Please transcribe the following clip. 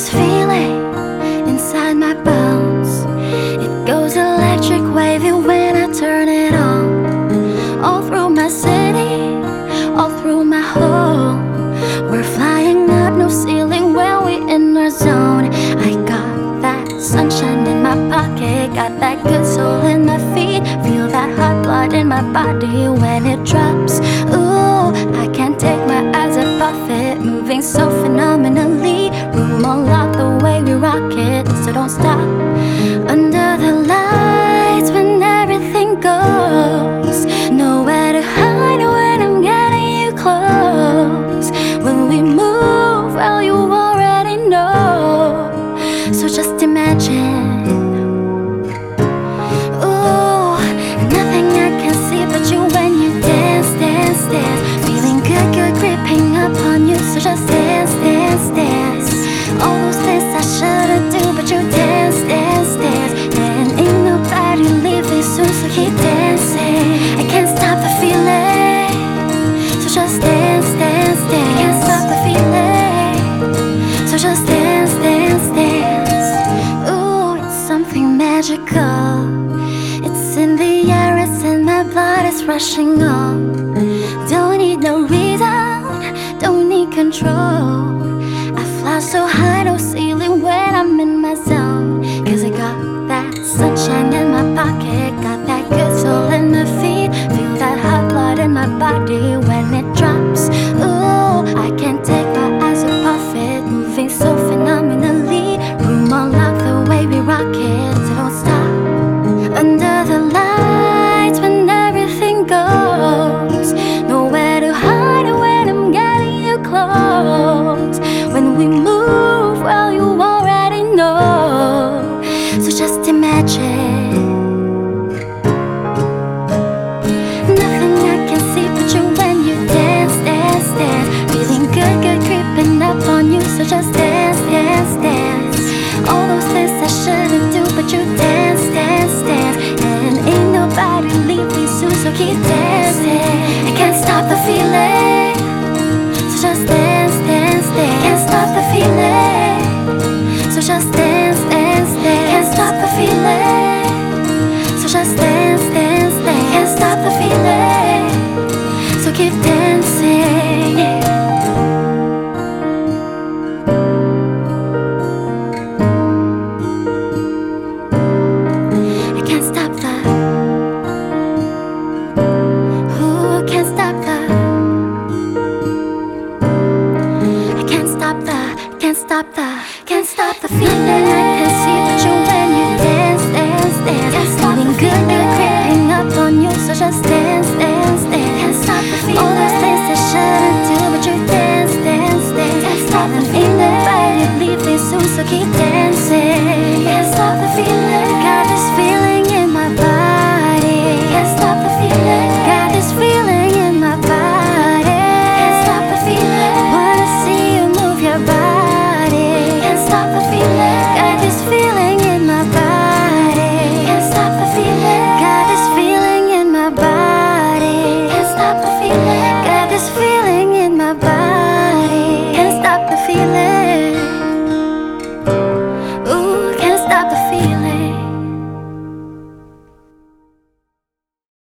this feeling inside my bones. It goes electric wavy when I turn it on. All through my city, all through my home. We're flying up, no ceiling when we're in our zone. I got that sunshine in my pocket, got that good soul in my feet. Feel that hot blood in my body when it drops. rushing on. Don't need no reason, don't need control. I fly so high. He's keep stop the, can't stop the feeling. I can see the joy when you dance, dance, dance. Feeling good, they're creeping up on you, so just dance.